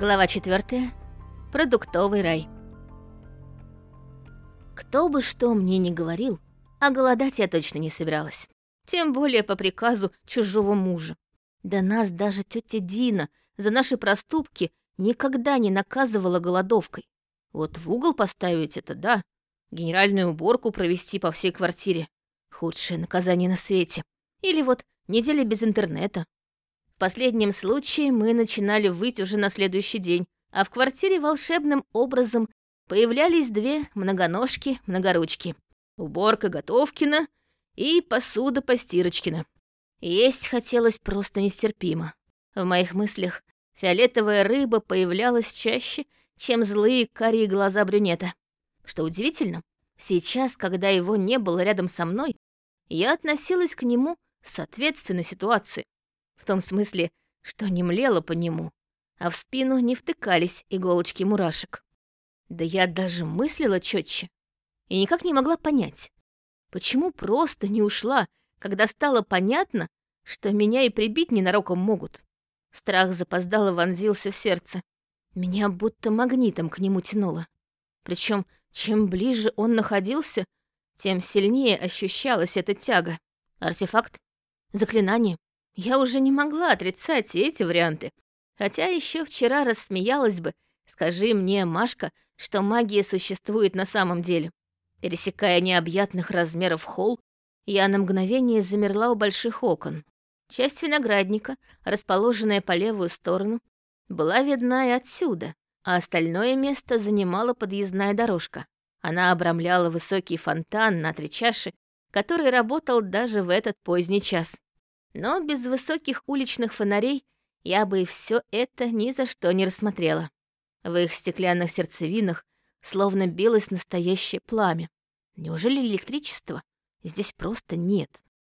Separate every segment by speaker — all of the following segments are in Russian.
Speaker 1: Глава 4. Продуктовый рай. Кто бы что мне ни говорил, а голодать я точно не собиралась. Тем более по приказу чужого мужа. Да нас даже тетя Дина за наши проступки никогда не наказывала голодовкой. Вот в угол поставить это да, генеральную уборку провести по всей квартире. Худшее наказание на свете. Или вот неделя без интернета. В последнем случае мы начинали выть уже на следующий день, а в квартире волшебным образом появлялись две многоножки-многоручки. Уборка Готовкина и посуда Постирочкина. Есть хотелось просто нестерпимо. В моих мыслях фиолетовая рыба появлялась чаще, чем злые карие глаза брюнета. Что удивительно, сейчас, когда его не было рядом со мной, я относилась к нему соответственно ситуации. В том смысле, что не млела по нему, а в спину не втыкались иголочки мурашек. Да я даже мыслила четче и никак не могла понять, почему просто не ушла, когда стало понятно, что меня и прибить ненароком могут. Страх запоздало вонзился в сердце. Меня будто магнитом к нему тянуло. Причем, чем ближе он находился, тем сильнее ощущалась эта тяга. Артефакт? Заклинание? Я уже не могла отрицать эти варианты. Хотя еще вчера рассмеялась бы, скажи мне, Машка, что магия существует на самом деле. Пересекая необъятных размеров холл, я на мгновение замерла у больших окон. Часть виноградника, расположенная по левую сторону, была видна и отсюда, а остальное место занимала подъездная дорожка. Она обрамляла высокий фонтан на три чаши, который работал даже в этот поздний час. Но без высоких уличных фонарей я бы и все это ни за что не рассмотрела. В их стеклянных сердцевинах словно билось настоящее пламя. Неужели электричества здесь просто нет?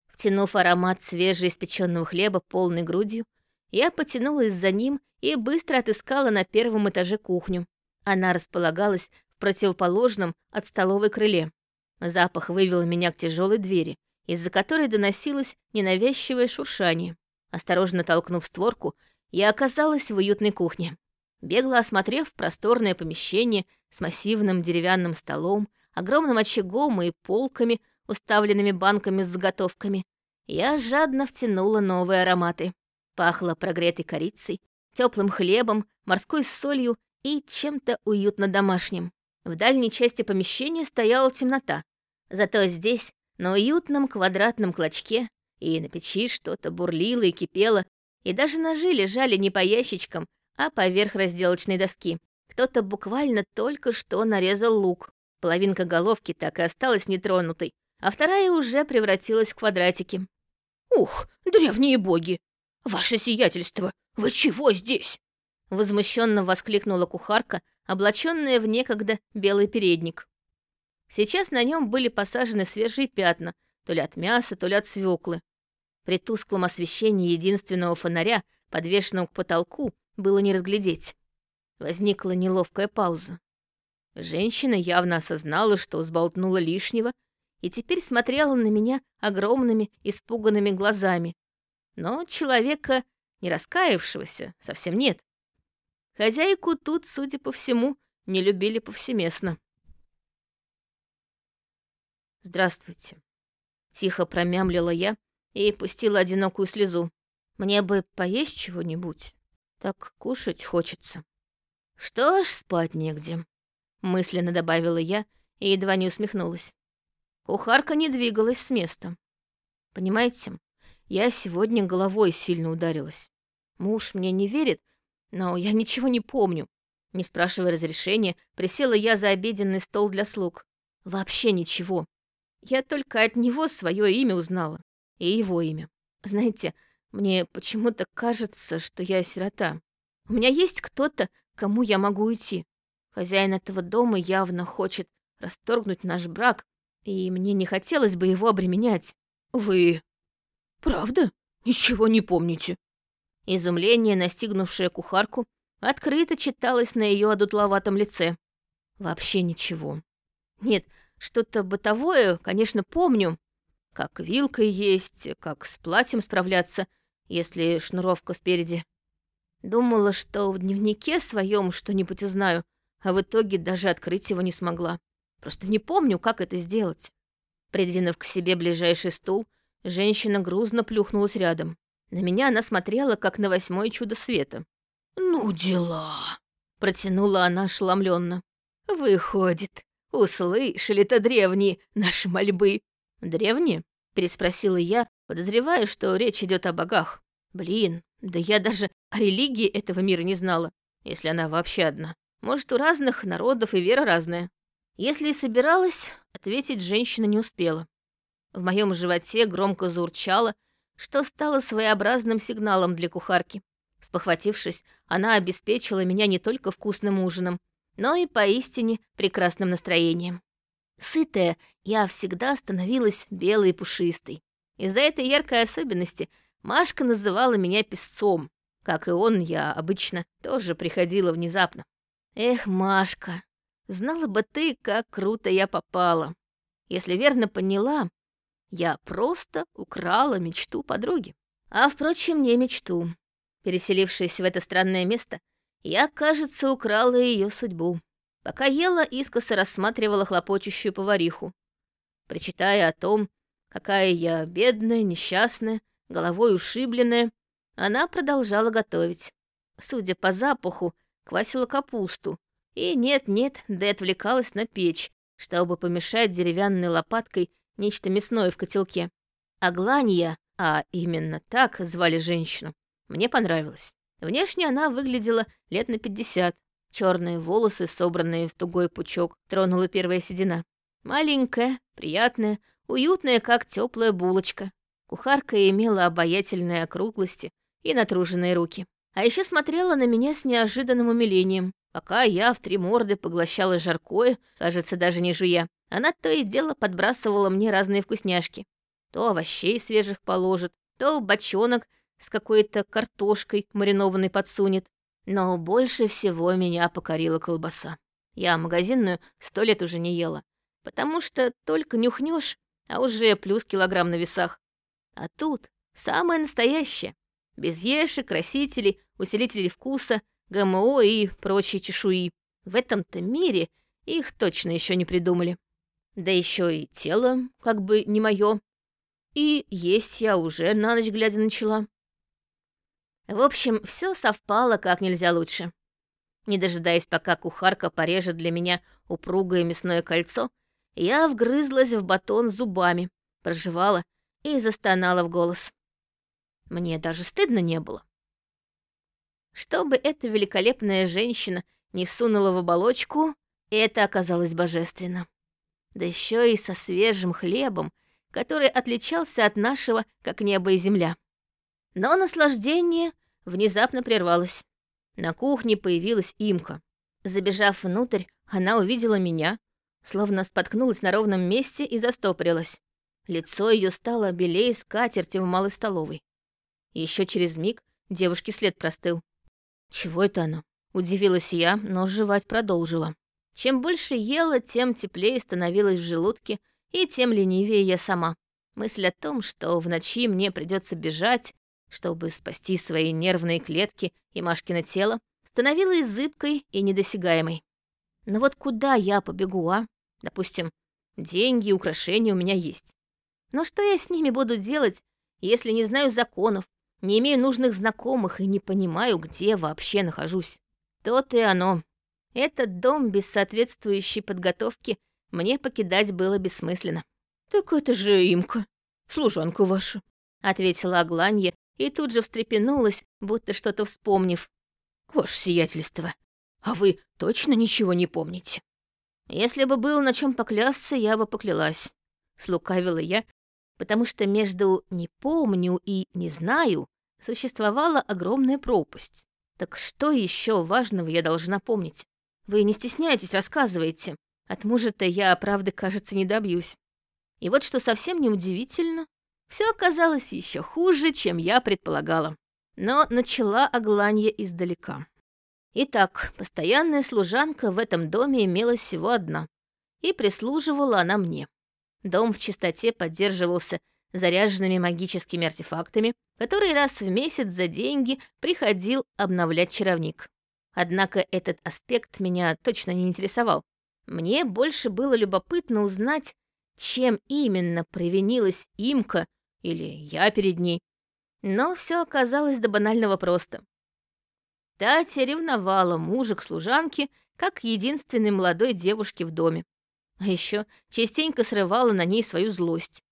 Speaker 1: Втянув аромат свежеиспеченного хлеба полной грудью, я потянулась за ним и быстро отыскала на первом этаже кухню. Она располагалась в противоположном от столовой крыле. Запах вывел меня к тяжелой двери, из-за которой доносилось ненавязчивое шуршание. Осторожно толкнув створку, я оказалась в уютной кухне. Бегло осмотрев просторное помещение с массивным деревянным столом, огромным очагом и полками, уставленными банками с заготовками, я жадно втянула новые ароматы. Пахло прогретой корицей, теплым хлебом, морской солью и чем-то уютно домашним. В дальней части помещения стояла темнота, зато здесь, на уютном квадратном клочке, и на печи что-то бурлило и кипело, и даже ножи лежали не по ящичкам, а поверх разделочной доски. Кто-то буквально только что нарезал лук. Половинка головки так и осталась нетронутой, а вторая уже превратилась в квадратики.
Speaker 2: «Ух, древние боги! Ваше сиятельство, вы чего здесь?»
Speaker 1: Возмущенно воскликнула кухарка, облаченная в некогда белый передник. Сейчас на нем были посажены свежие пятна, то ли от мяса, то ли от свеклы. При тусклом освещении единственного фонаря, подвешенного к потолку, было не разглядеть. Возникла неловкая пауза. Женщина явно осознала, что сболтнула лишнего и теперь смотрела на меня огромными испуганными глазами. Но человека, не раскаявшегося, совсем нет. Хозяйку тут, судя по всему, не любили повсеместно. «Здравствуйте», — тихо промямлила я и пустила одинокую слезу. «Мне бы поесть чего-нибудь, так кушать хочется». «Что ж, спать негде», — мысленно добавила я и едва не усмехнулась. Кухарка не двигалась с места. Понимаете, я сегодня головой сильно ударилась. Муж мне не верит, но я ничего не помню. Не спрашивая разрешения, присела я за обеденный стол для слуг. Вообще ничего. Я только от него свое имя узнала. И его имя. Знаете, мне почему-то кажется, что я сирота. У меня есть кто-то, кому я могу уйти. Хозяин этого дома явно хочет расторгнуть наш брак, и мне не хотелось бы его обременять.
Speaker 2: «Вы... правда? Ничего не помните?»
Speaker 1: Изумление, настигнувшее кухарку, открыто читалось на ее одутловатом лице. Вообще ничего. Нет, что-то бытовое, конечно, помню. Как вилкой есть, как с платьем справляться, если шнуровка спереди. Думала, что в дневнике своем что-нибудь узнаю, а в итоге даже открыть его не смогла. Просто не помню, как это сделать. Придвинув к себе ближайший стул, женщина грузно плюхнулась рядом. На меня она смотрела, как на восьмое чудо света.
Speaker 2: «Ну, дела!»
Speaker 1: — протянула она ошеломленно. «Выходит, услышали-то древние наши мольбы». «Древние?» — переспросила я, подозревая, что речь идет о богах. «Блин, да я даже о религии этого мира не знала, если она вообще одна. Может, у разных народов и вера разная. Если и собиралась, ответить женщина не успела. В моем животе громко заурчало, что стало своеобразным сигналом для кухарки. Спохватившись, она обеспечила меня не только вкусным ужином, но и поистине прекрасным настроением. Сытая, я всегда становилась белой и пушистой. Из-за этой яркой особенности Машка называла меня песцом. Как и он, я обычно тоже приходила внезапно. Эх, Машка, знала бы ты, как круто я попала. Если верно поняла, я просто украла мечту подруги. А, впрочем, не мечту. Переселившись в это странное место, я, кажется, украла ее судьбу. Пока ела, искоса рассматривала хлопочущую повариху, причитая о том, какая я бедная, несчастная, головой ушибленная, она продолжала готовить. Судя по запаху, квасила капусту. И нет-нет, да отвлекалась на печь, чтобы помешать деревянной лопаткой нечто мясное в котелке. Агланья, а именно так звали женщину, мне понравилось. Внешне она выглядела лет на пятьдесят. Черные волосы, собранные в тугой пучок, тронула первая седина. Маленькая, приятная, уютная, как теплая булочка. Кухарка имела обаятельные округлости и натруженные руки. А еще смотрела на меня с неожиданным умилением. Пока я в три морды поглощала жаркое, кажется, даже не жуя, она то и дело подбрасывала мне разные вкусняшки. То овощей свежих положит, то бочонок с какой-то картошкой маринованной подсунет. Но больше всего меня покорила колбаса. Я магазинную сто лет уже не ела, потому что только нюхнешь, а уже плюс килограмм на весах. А тут самое настоящее. Без ешек, красителей, усилителей вкуса, ГМО и прочей чешуи. В этом-то мире их точно еще не придумали. Да еще и тело как бы не мое. И есть я уже на ночь глядя начала. В общем, все совпало как нельзя лучше. Не дожидаясь, пока кухарка порежет для меня упругое мясное кольцо, я вгрызлась в батон зубами, проживала и застонала в голос. Мне даже стыдно не было. Чтобы эта великолепная женщина не всунула в оболочку, это оказалось божественно. Да еще и со свежим хлебом, который отличался от нашего, как небо и земля. Но наслаждение внезапно прервалось. На кухне появилась имка. Забежав внутрь, она увидела меня, словно споткнулась на ровном месте и застопорилась. Лицо ее стало белее скатерти в малой столовой. Еще через миг девушке след простыл. «Чего это она?» — удивилась я, но жевать продолжила. Чем больше ела, тем теплее становилось в желудке, и тем ленивее я сама. Мысль о том, что в ночи мне придется бежать, чтобы спасти свои нервные клетки и Машкино тело, становилась зыбкой и недосягаемой. Но вот куда я побегу, а? Допустим, деньги и украшения у меня есть. Но что я с ними буду делать, если не знаю законов, не имею нужных знакомых и не понимаю, где вообще нахожусь? То-то и оно. Этот дом без соответствующей подготовки мне покидать было бессмысленно.
Speaker 2: «Так это же имка, служанка ваша», —
Speaker 1: ответила Агланья и тут же встрепенулась, будто что-то вспомнив.
Speaker 2: «Ваше сиятельство, а вы точно ничего не помните?»
Speaker 1: «Если бы было на чем поклясться, я бы поклялась», — слукавила я, потому что между «не помню» и «не знаю» существовала огромная пропасть. Так что еще важного я должна помнить? Вы не стесняйтесь, рассказывайте. От мужа-то я, правды, кажется, не добьюсь. И вот что совсем неудивительно, все оказалось еще хуже, чем я предполагала. Но начала Агланья издалека. Итак, постоянная служанка в этом доме имелась всего одна, и прислуживала она мне. Дом в чистоте поддерживался заряженными магическими артефактами, который раз в месяц за деньги приходил обновлять чаровник. Однако этот аспект меня точно не интересовал. Мне больше было любопытно узнать, чем именно провинилась имка или я перед ней. Но все оказалось до банального просто. Татья ревновала мужа к служанке, как единственной молодой девушке в доме. А еще частенько срывала на ней свою злость.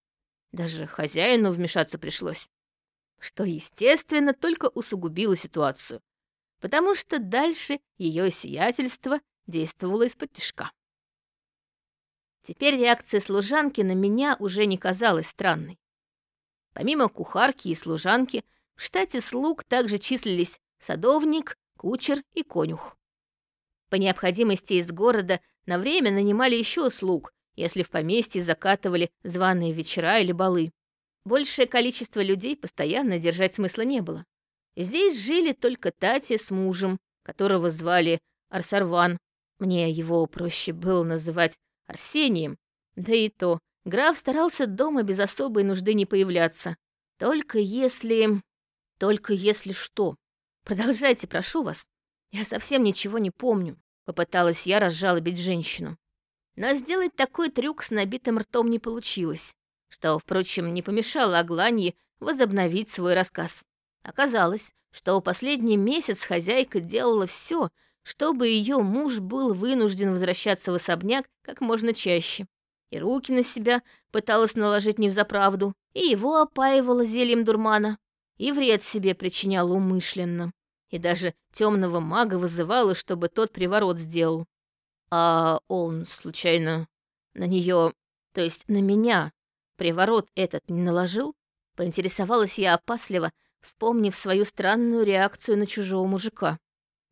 Speaker 1: Даже хозяину вмешаться пришлось. Что, естественно, только усугубило ситуацию, потому что дальше ее сиятельство действовало из-под тяжка. Теперь реакция служанки на меня уже не казалась странной. Помимо кухарки и служанки, в штате слуг также числились садовник, кучер и конюх. По необходимости из города на время нанимали еще слуг, если в поместье закатывали званые вечера или балы. Большее количество людей постоянно держать смысла не было. Здесь жили только Татья с мужем, которого звали Арсарван. Мне его проще было называть Арсением. Да и то, граф старался дома без особой нужды не появляться. Только если... Только если что. Продолжайте, прошу вас. Я совсем ничего не помню. Попыталась я разжалобить женщину. Но сделать такой трюк с набитым ртом не получилось, что, впрочем, не помешало Агланье возобновить свой рассказ. Оказалось, что последний месяц хозяйка делала все, чтобы ее муж был вынужден возвращаться в особняк как можно чаще. И руки на себя пыталась наложить невзаправду, и его опаивала зельем дурмана, и вред себе причиняла умышленно. И даже темного мага вызывала, чтобы тот приворот сделал. А он, случайно, на нее, то есть на меня, приворот этот не наложил? Поинтересовалась я опасливо, вспомнив свою странную реакцию на чужого мужика.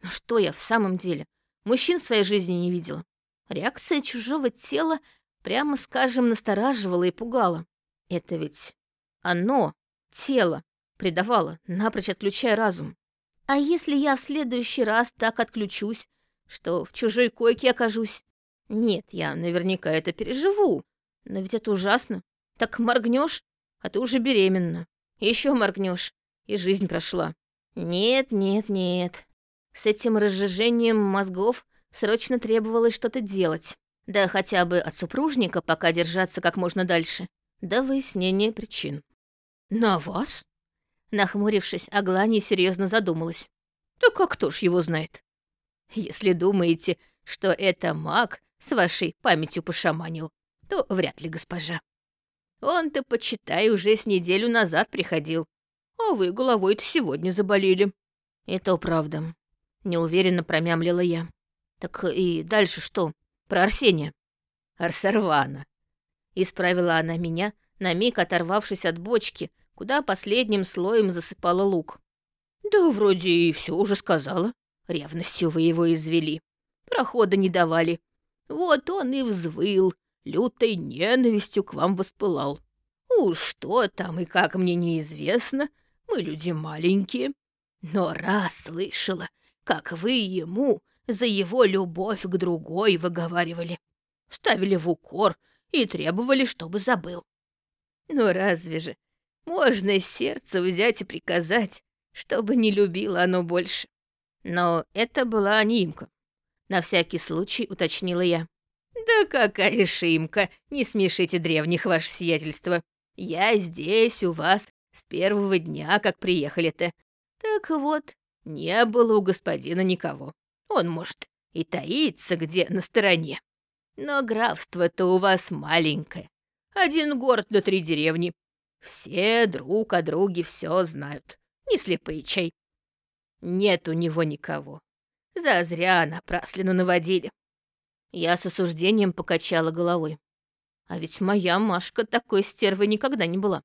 Speaker 1: Ну что я в самом деле? Мужчин в своей жизни не видела. Реакция чужого тела, прямо скажем, настораживала и пугала. Это ведь оно, тело, предавало, напрочь отключая разум. А если я в следующий раз так отключусь, что в чужой койке окажусь? Нет, я наверняка это переживу, но ведь это ужасно. Так моргнешь, а ты уже беременна. Еще моргнешь, и жизнь прошла. Нет, нет, нет. С этим разжижением мозгов срочно требовалось что-то делать. Да хотя бы от супружника пока держаться как можно дальше. До выяснения причин. «На вас?» Нахмурившись, Аглания серьезно задумалась. «Да как кто ж его знает?» «Если думаете, что это маг с вашей памятью пошаманил, то вряд ли, госпожа. Он-то, почитай, уже с неделю назад приходил, а вы головой-то сегодня заболели». «Это правда», неуверенно промямлила я. Так и дальше что? Про Арсения. Арсарвана. Исправила она меня, на миг оторвавшись от бочки, куда последним слоем засыпала лук. Да вроде и все уже сказала. Ревностью вы его извели. Прохода не давали. Вот он и взвыл, лютой ненавистью к вам воспылал. Уж что там и как мне неизвестно, мы люди маленькие. Но раз слышала, как вы ему за его любовь к другой выговаривали. Ставили в укор и требовали, чтобы забыл. Ну разве же можно из сердца взять и приказать, чтобы не любило оно больше? Но это была анимка. На всякий случай уточнила я. «Да какая шимка! Не смешите древних, ваше сиятельство. Я здесь у вас с первого дня, как приехали-то. Так вот, не было у господина никого. Он, может, и таится где на стороне. Но графство-то у вас маленькое. Один город на три деревни. Все друг о друге все знают. Не слепый чай. Нет у него никого. Зазря напраслину наводили. Я с осуждением покачала головой. А ведь моя Машка такой стервой никогда не была.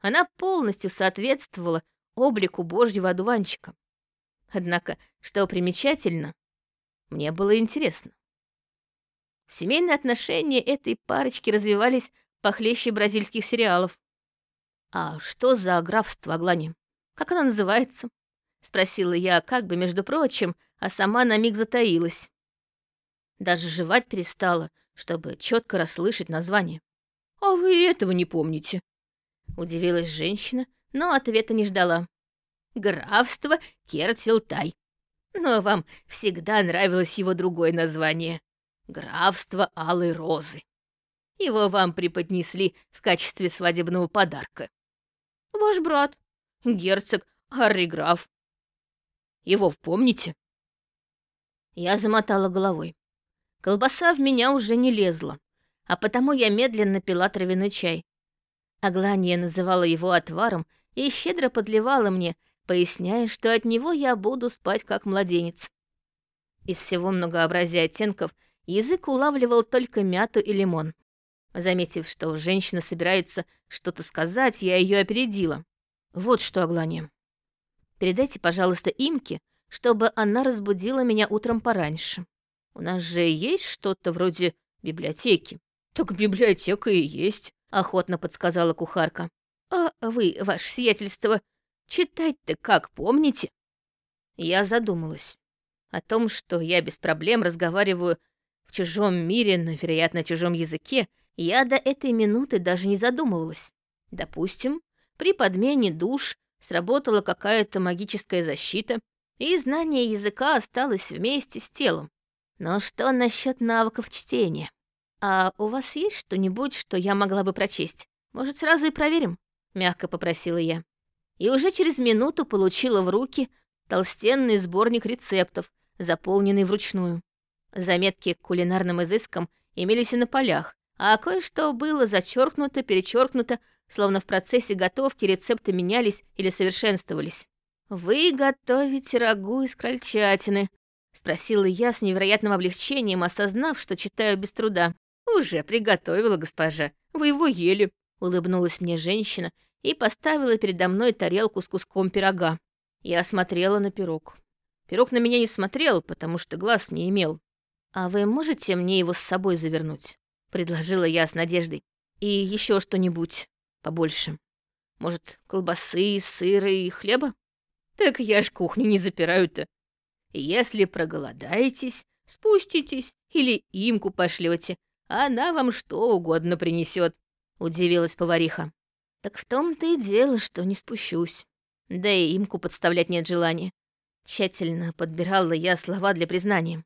Speaker 1: Она полностью соответствовала облику божьего одуванчика. Однако, что примечательно, мне было интересно. Семейные отношения этой парочки развивались похлеще бразильских сериалов. «А что за графство Аглани? Как оно называется?» — спросила я, как бы, между прочим, а сама на миг затаилась. Даже жевать перестала, чтобы четко расслышать название. «А вы этого не помните?» Удивилась женщина, но ответа не ждала. «Графство Кертилтай. Но вам всегда нравилось его другое название — Графство Алой Розы. Его вам преподнесли в качестве свадебного подарка. Ваш брат, герцог Арриграф. Его помните?» Я замотала головой. Колбаса в меня уже не лезла, а потому я медленно пила травяной чай. Аглания называла его отваром и щедро подливала мне, поясняя, что от него я буду спать как младенец. Из всего многообразия оттенков язык улавливал только мяту и лимон. Заметив, что женщина собирается что-то сказать, я ее опередила. «Вот что, Аглания. Передайте, пожалуйста, Имке, чтобы она разбудила меня утром пораньше. У нас же есть что-то вроде библиотеки».
Speaker 2: «Так библиотека и есть», —
Speaker 1: охотно подсказала кухарка. «А вы, ваше сиятельство, читать-то как помните?» Я задумалась о том, что я без проблем разговариваю в чужом мире, но, вероятно, чужом языке, я до этой минуты даже не задумывалась. Допустим, при подмене душ сработала какая-то магическая защита, и знание языка осталось вместе с телом. Но что насчет навыков чтения? «А у вас есть что-нибудь, что я могла бы прочесть? Может, сразу и проверим?» — мягко попросила я. И уже через минуту получила в руки толстенный сборник рецептов, заполненный вручную. Заметки к кулинарным изыскам имелись и на полях, а кое-что было зачеркнуто, перечеркнуто, словно в процессе готовки рецепты менялись или совершенствовались. «Вы готовите рагу из крольчатины?» — спросила я с невероятным облегчением, осознав, что читаю без труда. «Уже приготовила, госпожа. Вы его ели», — улыбнулась мне женщина и поставила передо мной тарелку с куском пирога. Я смотрела на пирог. Пирог на меня не смотрел, потому что глаз не имел. «А вы можете мне его с собой завернуть?» — предложила я с надеждой. «И еще что-нибудь побольше. Может, колбасы, сыра и хлеба?» «Так я ж кухню не запираю-то. Если проголодаетесь, спуститесь или имку пошлете, она вам что угодно принесет, удивилась повариха. Так в том-то и дело, что не спущусь. Да и имку подставлять нет желания. Тщательно подбирала я слова для признания.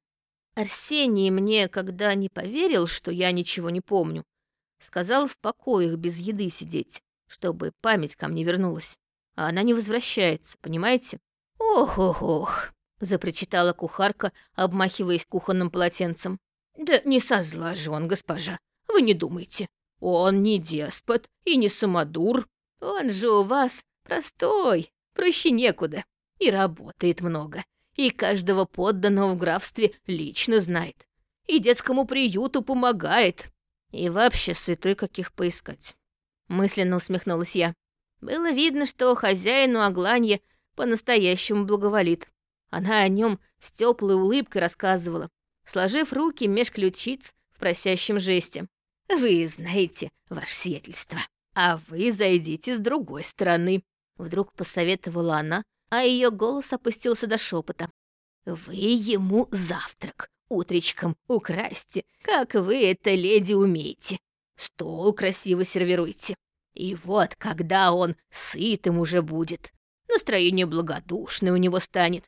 Speaker 1: Арсений мне, когда не поверил, что я ничего не помню, сказал в покоях без еды сидеть, чтобы память ко мне вернулась. А она не возвращается, понимаете? Ох-ох-ох, запричитала кухарка, обмахиваясь кухонным полотенцем.
Speaker 2: «Да не со зла же он, госпожа, вы не думайте. Он не деспот и не самодур. Он же у вас простой, проще некуда. И работает много. И каждого подданного в графстве лично знает. И детскому приюту помогает.
Speaker 1: И вообще святой каких поискать. Мысленно усмехнулась я. Было видно, что хозяину Агланье по-настоящему благоволит. Она о нем с теплой улыбкой рассказывала, сложив руки меж ключиц в просящем жесте. «Вы знаете, ваше сиятельство, а вы зайдите с другой стороны», — вдруг посоветовала она, а ее голос опустился до шепота. «Вы ему завтрак утречком украсьте, как вы это, леди, умеете. Стол красиво сервируйте. И вот, когда он сытым уже будет, настроение благодушное у него станет,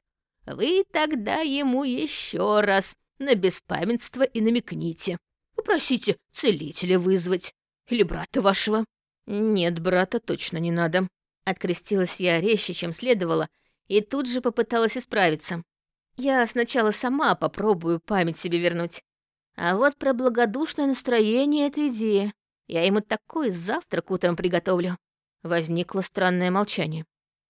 Speaker 1: вы тогда ему еще раз на беспамятство и намекните. Попросите целителя вызвать. Или брата вашего. Нет, брата точно не надо. Открестилась я резче, чем следовало, и тут же попыталась исправиться. Я сначала сама попробую память себе вернуть. А вот про благодушное настроение — это идея. Я ему такой завтрак утром приготовлю. Возникло странное молчание.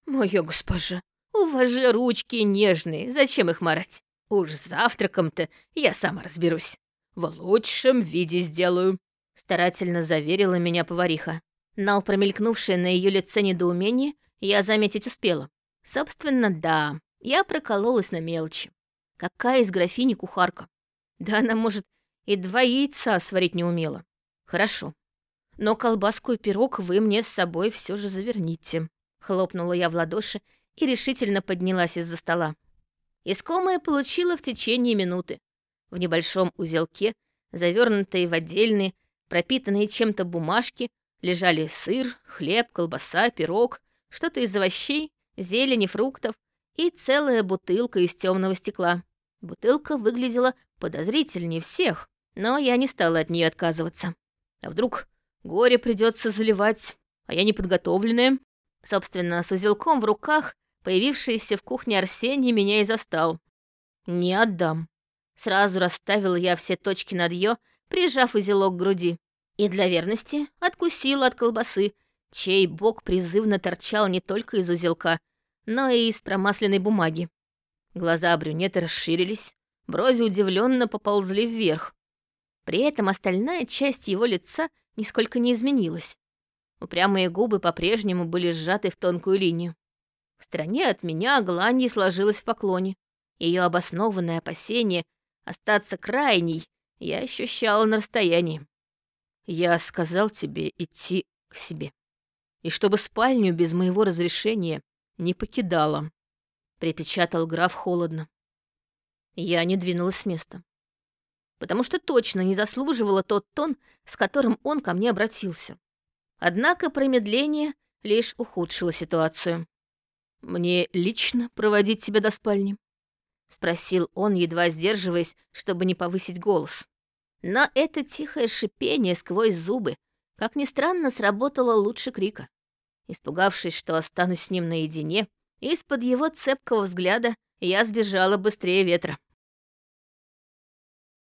Speaker 1: «Моя госпожа, у вас же ручки нежные, зачем их марать? Уж завтраком-то я сама разберусь. В лучшем виде сделаю», — старательно заверила меня повариха. Но промелькнувшее на ее лице недоумение я заметить успела. Собственно, да, я прокололась на мелочи. Какая из графини кухарка? Да она, может, и два яйца сварить не умела. Хорошо. Но колбаску и пирог вы мне с собой все же заверните. Хлопнула я в ладоши и решительно поднялась из-за стола. Искомое получила в течение минуты. В небольшом узелке, завернутые в отдельные, пропитанные чем-то бумажки, Лежали сыр, хлеб, колбаса, пирог, что-то из овощей, зелени, фруктов и целая бутылка из темного стекла. Бутылка выглядела подозрительнее всех, но я не стала от нее отказываться. А вдруг горе придется заливать, а я неподготовленная? Собственно, с узелком в руках, появившийся в кухне Арсений меня и застал. Не отдам. Сразу расставила я все точки над «ё», прижав узелок к груди. И для верности откусила от колбасы, чей бок призывно торчал не только из узелка, но и из промасленной бумаги. Глаза брюнета расширились, брови удивленно поползли вверх. При этом остальная часть его лица нисколько не изменилась. Упрямые губы по-прежнему были сжаты в тонкую линию. В стороне от меня Гланьи сложилась в поклоне. Ее обоснованное опасение остаться крайней я ощущала на расстоянии. «Я сказал тебе идти к себе. И чтобы спальню без моего разрешения не покидала», — припечатал граф холодно. Я не двинулась с места. Потому что точно не заслуживала тот тон, с которым он ко мне обратился. Однако промедление лишь ухудшило ситуацию. «Мне лично проводить тебя до спальни?» — спросил он, едва сдерживаясь, чтобы не повысить голос. Но это тихое шипение сквозь зубы, как ни странно, сработало лучше крика. Испугавшись, что останусь с ним наедине, из-под его цепкого взгляда я сбежала быстрее ветра.